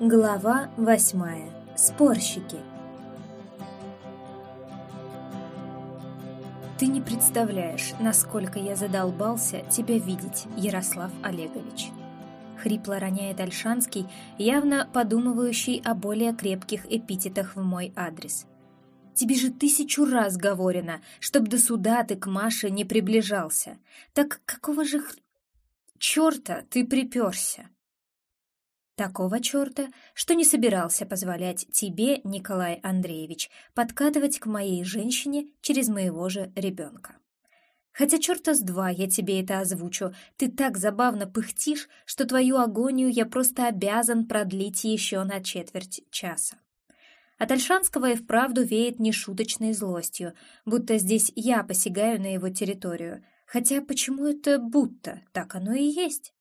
Глава восьмая. Спорщики. Ты не представляешь, насколько я задолбался тебя видеть, Ярослав Олегович. Хрипло роняет Альшанский, явно подумывающий о более крепких эпитетах в мой адрес. Тебе же тысячу раз говорено, чтоб до суда ты к Маше не приближался. Так какого же х... черта ты приперся? Такого черта, что не собирался позволять тебе, Николай Андреевич, подкатывать к моей женщине через моего же ребенка. Хотя черта с два я тебе это озвучу, ты так забавно пыхтишь, что твою агонию я просто обязан продлить еще на четверть часа. От Альшанского и вправду веет нешуточной злостью, будто здесь я посягаю на его территорию. Хотя почему это будто? Так оно и есть.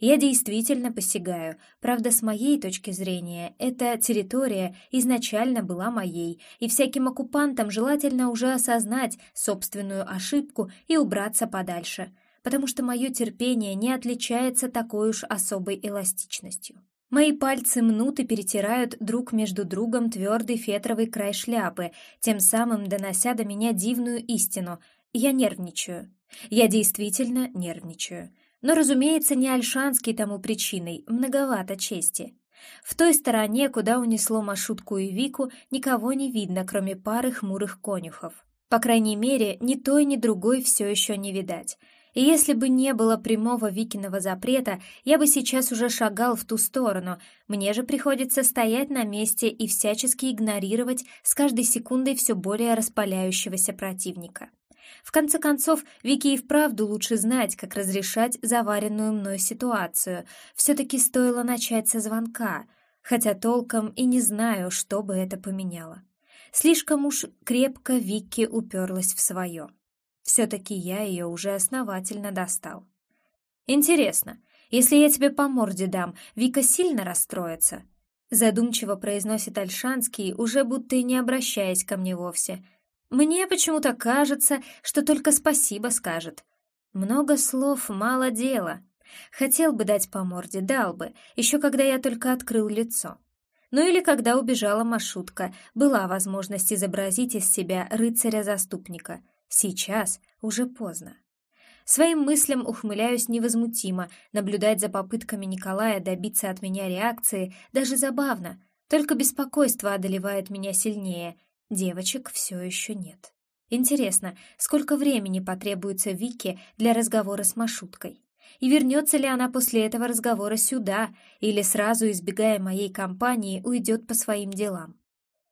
Я действительно посягаю, правда, с моей точки зрения, эта территория изначально была моей, и всяким оккупантам желательно уже осознать собственную ошибку и убраться подальше, потому что мое терпение не отличается такой уж особой эластичностью. Мои пальцы мнут и перетирают друг между другом твердый фетровый край шляпы, тем самым донося до меня дивную истину. Я нервничаю. Я действительно нервничаю. Но, разумеется, не Альшанский тому причиной, многовато чести. В той стороне, куда унесло маршрутку и Вику, никого не видно, кроме пары хмурых конюхов. По крайней мере, ни той, ни другой все еще не видать. И если бы не было прямого Викиного запрета, я бы сейчас уже шагал в ту сторону. Мне же приходится стоять на месте и всячески игнорировать с каждой секундой все более распаляющегося противника. В конце концов, Вики и вправду лучше знать, как разрешать заваренную мной ситуацию. Все-таки стоило начать со звонка, хотя толком и не знаю, что бы это поменяло. Слишком уж крепко Вики уперлась в свое. Все-таки я ее уже основательно достал. «Интересно, если я тебе по морде дам, Вика сильно расстроится?» Задумчиво произносит Альшанский, уже будто и не обращаясь ко мне вовсе – мне почему-то кажется, что только спасибо скажет. Много слов, мало дела. Хотел бы дать по морде, дал бы, еще когда я только открыл лицо. Ну или когда убежала маршрутка, была возможность изобразить из себя рыцаря-заступника. Сейчас уже поздно. Своим мыслям ухмыляюсь невозмутимо, наблюдать за попытками Николая добиться от меня реакции даже забавно, только беспокойство одолевает меня сильнее — Девочек все еще нет. Интересно, сколько времени потребуется Вике для разговора с Машуткой? И вернется ли она после этого разговора сюда, или сразу, избегая моей компании, уйдет по своим делам?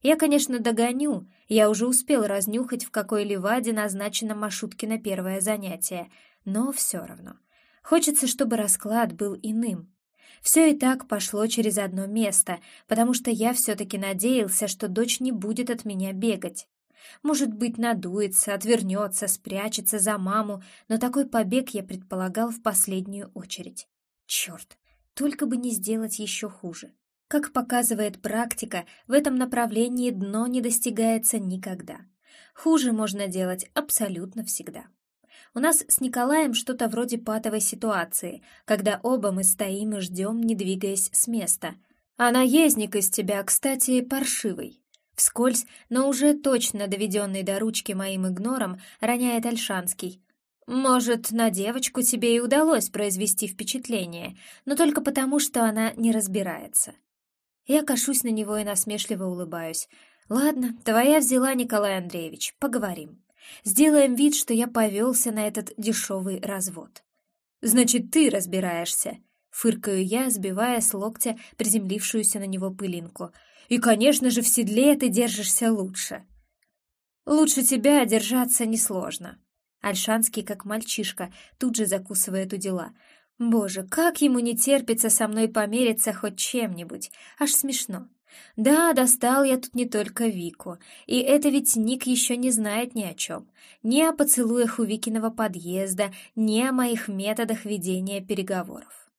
Я, конечно, догоню, я уже успел разнюхать, в какой ливаде назначено Машуткино первое занятие, но все равно. Хочется, чтобы расклад был иным, все и так пошло через одно место, потому что я все-таки надеялся, что дочь не будет от меня бегать. Может быть, надуется, отвернется, спрячется за маму, но такой побег я предполагал в последнюю очередь. Черт, только бы не сделать еще хуже. Как показывает практика, в этом направлении дно не достигается никогда. Хуже можно делать абсолютно всегда. У нас с Николаем что-то вроде патовой ситуации, когда оба мы стоим и ждем, не двигаясь с места. А наездник из тебя, кстати, паршивый. Вскользь, но уже точно доведенный до ручки моим игнором, роняет Альшанский. Может, на девочку тебе и удалось произвести впечатление, но только потому, что она не разбирается. Я кашусь на него и насмешливо улыбаюсь. «Ладно, твоя взяла, Николай Андреевич, поговорим». Сделаем вид, что я повелся на этот дешевый развод. «Значит, ты разбираешься», — фыркаю я, сбивая с локтя приземлившуюся на него пылинку. «И, конечно же, в седле ты держишься лучше». «Лучше тебя держаться несложно». Альшанский, как мальчишка, тут же закусывает у дела. «Боже, как ему не терпится со мной помериться хоть чем-нибудь! Аж смешно!» Да, достал я тут не только Вику, и это ведь Ник еще не знает ни о чем. Ни о поцелуях у Викиного подъезда, ни о моих методах ведения переговоров.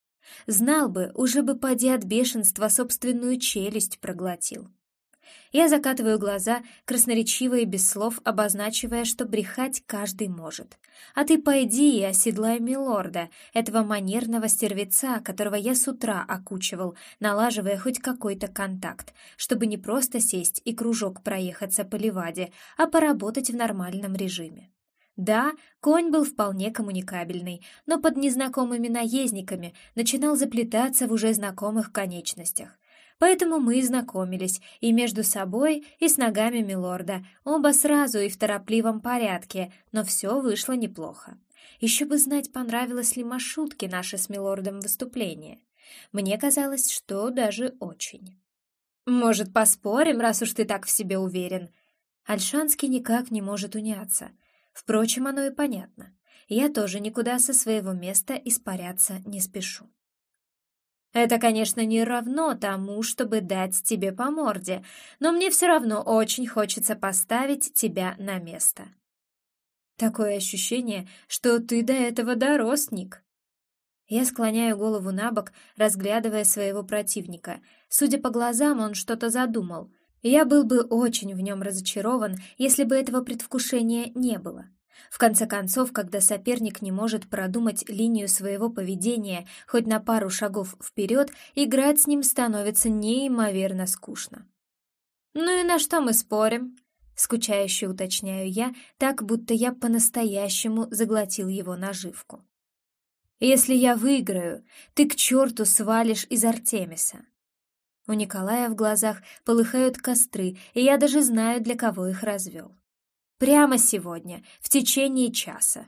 Знал бы, уже бы поди от бешенства собственную челюсть проглотил. Я закатываю глаза, красноречиво и без слов обозначивая, что брехать каждый может. А ты пойди и оседлай милорда, этого манерного стервеца, которого я с утра окучивал, налаживая хоть какой-то контакт, чтобы не просто сесть и кружок проехаться по леваде, а поработать в нормальном режиме. Да, конь был вполне коммуникабельный, но под незнакомыми наездниками начинал заплетаться в уже знакомых конечностях. Поэтому мы и знакомились, и между собой, и с ногами милорда, оба сразу и в торопливом порядке, но все вышло неплохо. Еще бы знать, понравилось ли маршрутке наше с милордом выступление. Мне казалось, что даже очень. «Может, поспорим, раз уж ты так в себе уверен?» Альшанский никак не может уняться. Впрочем, оно и понятно. Я тоже никуда со своего места испаряться не спешу. Это, конечно, не равно тому, чтобы дать тебе по морде, но мне все равно очень хочется поставить тебя на место. Такое ощущение, что ты до этого дорос, Ник. Я склоняю голову на бок, разглядывая своего противника. Судя по глазам, он что-то задумал. Я был бы очень в нем разочарован, если бы этого предвкушения не было. В конце концов, когда соперник не может продумать линию своего поведения хоть на пару шагов вперед, играть с ним становится неимоверно скучно. «Ну и на что мы спорим?» — скучающе уточняю я, так, будто я по-настоящему заглотил его наживку. «Если я выиграю, ты к черту свалишь из Артемиса». У Николая в глазах полыхают костры, и я даже знаю, для кого их развел. Прямо сегодня, в течение часа.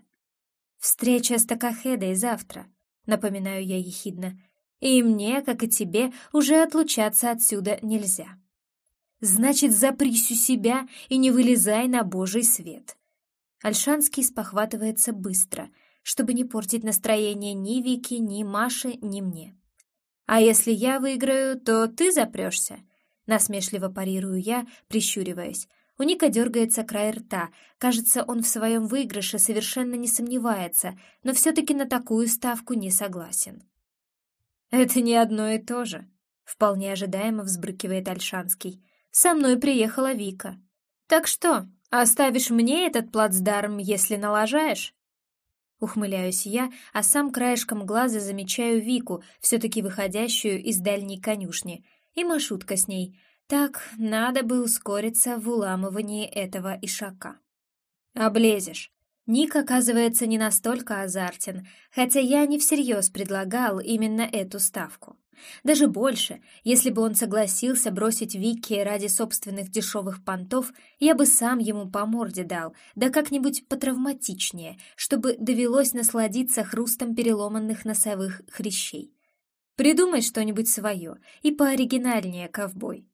Встреча с Такахедой завтра, напоминаю я ехидно. И мне, как и тебе, уже отлучаться отсюда нельзя. Значит, запрись у себя и не вылезай на божий свет. Альшанский спохватывается быстро, чтобы не портить настроение ни Вики, ни Маше, ни мне. А если я выиграю, то ты запрешься? Насмешливо парирую я, прищуриваясь, у Ника дергается край рта. Кажется, он в своем выигрыше совершенно не сомневается, но все-таки на такую ставку не согласен. «Это не одно и то же», — вполне ожидаемо взбрыкивает Альшанский. «Со мной приехала Вика. Так что, оставишь мне этот плацдарм, если налажаешь?» Ухмыляюсь я, а сам краешком глаза замечаю Вику, все-таки выходящую из дальней конюшни, и маршрутка с ней — так, надо бы ускориться в уламывании этого ишака. Облезешь. Ник, оказывается, не настолько азартен, хотя я не всерьез предлагал именно эту ставку. Даже больше, если бы он согласился бросить Вики ради собственных дешевых понтов, я бы сам ему по морде дал, да как-нибудь потравматичнее, чтобы довелось насладиться хрустом переломанных носовых хрящей. Придумай что-нибудь свое и пооригинальнее, ковбой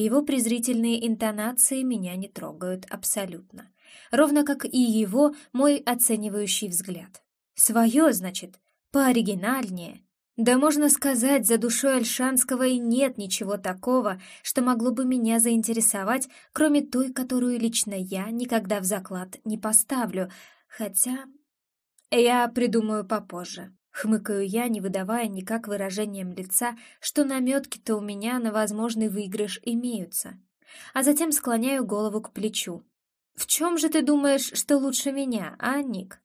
его презрительные интонации меня не трогают абсолютно. Ровно как и его мой оценивающий взгляд. Свое, значит, пооригинальнее. Да можно сказать, за душой Альшанского и нет ничего такого, что могло бы меня заинтересовать, кроме той, которую лично я никогда в заклад не поставлю, хотя... Я придумаю попозже. Хмыкаю я, не выдавая никак выражением лица, что наметки-то у меня на возможный выигрыш имеются. А затем склоняю голову к плечу. «В чем же ты думаешь, что лучше меня, а, Ник?»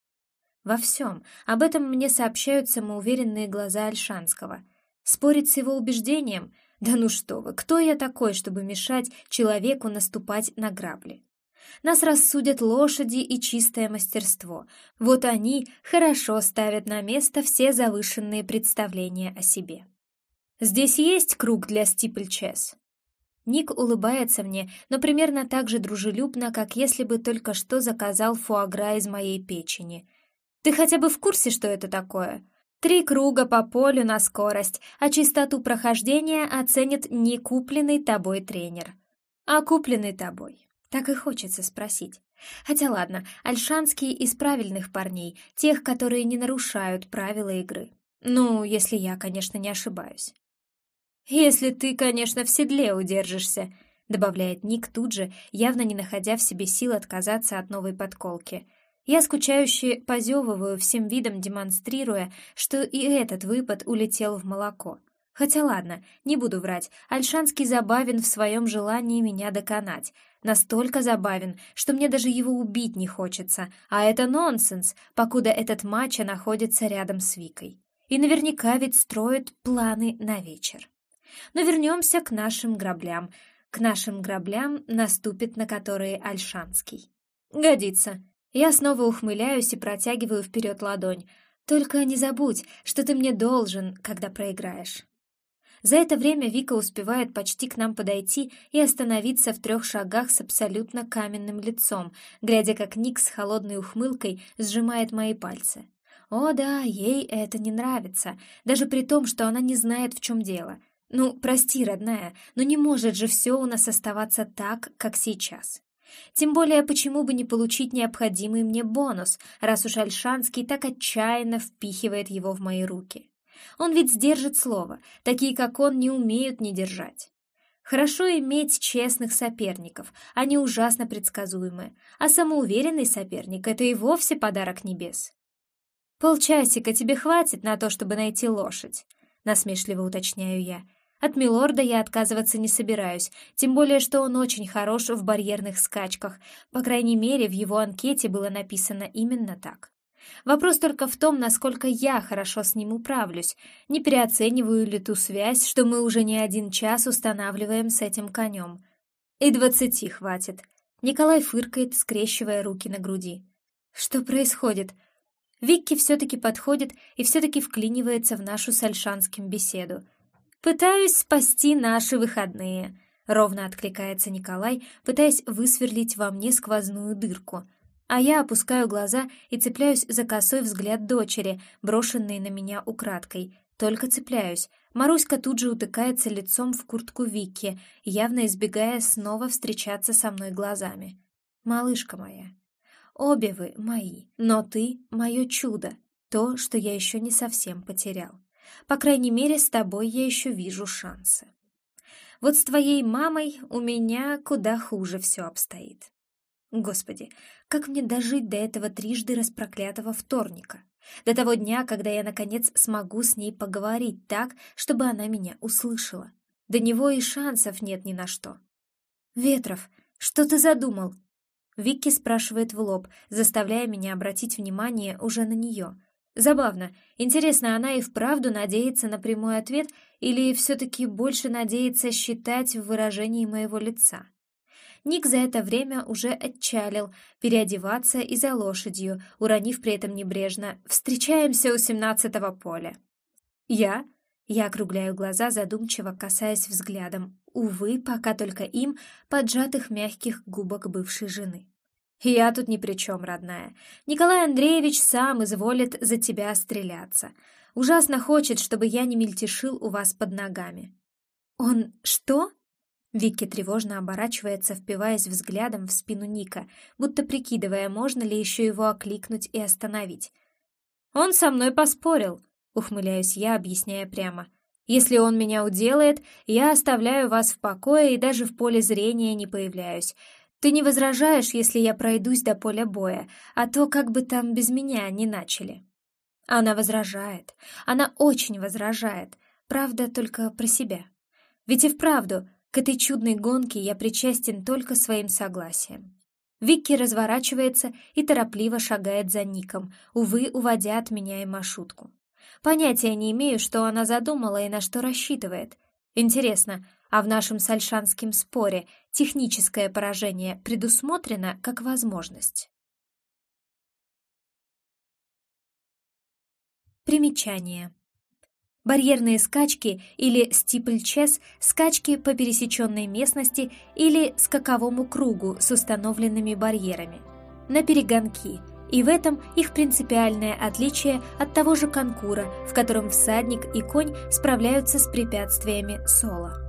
«Во всем. Об этом мне сообщают самоуверенные глаза Альшанского. Спорить с его убеждением? Да ну что вы, кто я такой, чтобы мешать человеку наступать на грабли?» Нас рассудят лошади и чистое мастерство. Вот они хорошо ставят на место все завышенные представления о себе. Здесь есть круг для стипльчес. Ник улыбается мне, но примерно так же дружелюбно, как если бы только что заказал фуагра из моей печени. Ты хотя бы в курсе, что это такое? Три круга по полю на скорость, а чистоту прохождения оценит не купленный тобой тренер, а купленный тобой. Так и хочется спросить. Хотя ладно, Альшанский из правильных парней, тех, которые не нарушают правила игры. Ну, если я, конечно, не ошибаюсь. «Если ты, конечно, в седле удержишься», — добавляет Ник тут же, явно не находя в себе сил отказаться от новой подколки. Я скучающе позевываю, всем видом демонстрируя, что и этот выпад улетел в молоко. Хотя ладно, не буду врать, Альшанский забавен в своем желании меня доконать. Настолько забавен, что мне даже его убить не хочется, а это нонсенс, покуда этот мачо находится рядом с Викой. И наверняка ведь строит планы на вечер. Но вернемся к нашим граблям. К нашим граблям наступит на которые Альшанский. Годится. Я снова ухмыляюсь и протягиваю вперед ладонь. Только не забудь, что ты мне должен, когда проиграешь. За это время Вика успевает почти к нам подойти и остановиться в трех шагах с абсолютно каменным лицом, глядя, как Ник с холодной ухмылкой сжимает мои пальцы. О да, ей это не нравится, даже при том, что она не знает, в чем дело. Ну, прости, родная, но не может же все у нас оставаться так, как сейчас. Тем более, почему бы не получить необходимый мне бонус, раз уж Альшанский так отчаянно впихивает его в мои руки. Он ведь сдержит слово, такие как он не умеют не держать. Хорошо иметь честных соперников, они ужасно предсказуемы, а самоуверенный соперник — это и вовсе подарок небес. «Полчасика тебе хватит на то, чтобы найти лошадь», — насмешливо уточняю я. От Милорда я отказываться не собираюсь, тем более, что он очень хорош в барьерных скачках, по крайней мере, в его анкете было написано именно так. Вопрос только в том, насколько я хорошо с ним управлюсь, не переоцениваю ли ту связь, что мы уже не один час устанавливаем с этим конем. И двадцати хватит. Николай фыркает, скрещивая руки на груди. Что происходит? Викки все-таки подходит и все-таки вклинивается в нашу с Альшанским беседу. «Пытаюсь спасти наши выходные», — ровно откликается Николай, пытаясь высверлить во мне сквозную дырку — а я опускаю глаза и цепляюсь за косой взгляд дочери, брошенный на меня украдкой. Только цепляюсь. Маруська тут же утыкается лицом в куртку Вики, явно избегая снова встречаться со мной глазами. «Малышка моя, обе вы мои, но ты — мое чудо, то, что я еще не совсем потерял. По крайней мере, с тобой я еще вижу шансы. Вот с твоей мамой у меня куда хуже все обстоит. Господи, как мне дожить до этого трижды распроклятого вторника? До того дня, когда я, наконец, смогу с ней поговорить так, чтобы она меня услышала. До него и шансов нет ни на что. «Ветров, что ты задумал?» Вики спрашивает в лоб, заставляя меня обратить внимание уже на нее. Забавно. Интересно, она и вправду надеется на прямой ответ или все-таки больше надеется считать в выражении моего лица? Ник за это время уже отчалил переодеваться и за лошадью, уронив при этом небрежно «Встречаемся у семнадцатого поля». «Я?» Я округляю глаза, задумчиво касаясь взглядом, увы, пока только им, поджатых мягких губок бывшей жены. «Я тут ни при чем, родная. Николай Андреевич сам изволит за тебя стреляться. Ужасно хочет, чтобы я не мельтешил у вас под ногами». «Он что?» Вики тревожно оборачивается, впиваясь взглядом в спину Ника, будто прикидывая, можно ли еще его окликнуть и остановить. «Он со мной поспорил», — ухмыляюсь я, объясняя прямо. «Если он меня уделает, я оставляю вас в покое и даже в поле зрения не появляюсь. Ты не возражаешь, если я пройдусь до поля боя, а то как бы там без меня не начали». Она возражает. Она очень возражает. Правда, только про себя. Ведь и вправду, к этой чудной гонке я причастен только своим согласием. Викки разворачивается и торопливо шагает за Ником, увы, уводя от меня и маршрутку. Понятия не имею, что она задумала и на что рассчитывает. Интересно, а в нашем сальшанском споре техническое поражение предусмотрено как возможность? Примечание. Барьерные скачки или стипльчес – скачки по пересеченной местности или скаковому кругу с установленными барьерами. На перегонки – и в этом их принципиальное отличие от того же конкура, в котором всадник и конь справляются с препятствиями соло.